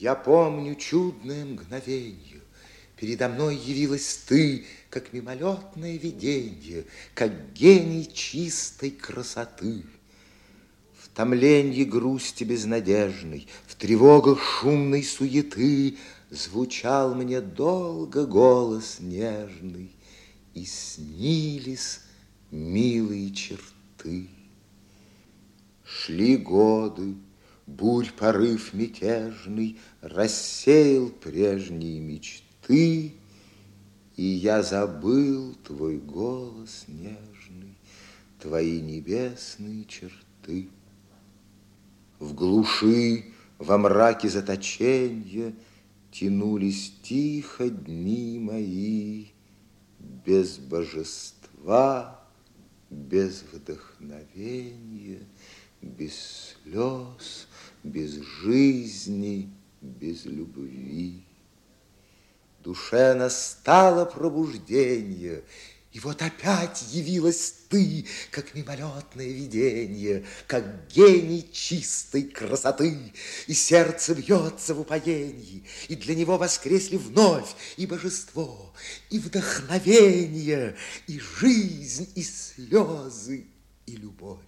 Я помню чудное мгновенье. Передо мной явилась ты, как мимолетное виденье, как гений чистой красоты. В томленье грусти безнадежной, в тревогах шумной суеты Звучал мне долго голос нежный, И снились милые черты. Шли годы, бурь порыв мятежный Рассеял прежние мечты, И я забыл твой голос нежный, Твои небесные черты. В глуши, во мраке заточенья Тянулись тихо дни мои, Без божества, без вдохновения, Без слез, без жизни, без любви. Душе настало пробуждение, и вот опять явилась ты, как мимолетное видение, как гений чистой красоты, и сердце бьется в упоении, и для него воскресли вновь и божество, и вдохновение, и жизнь, и слезы, и любовь.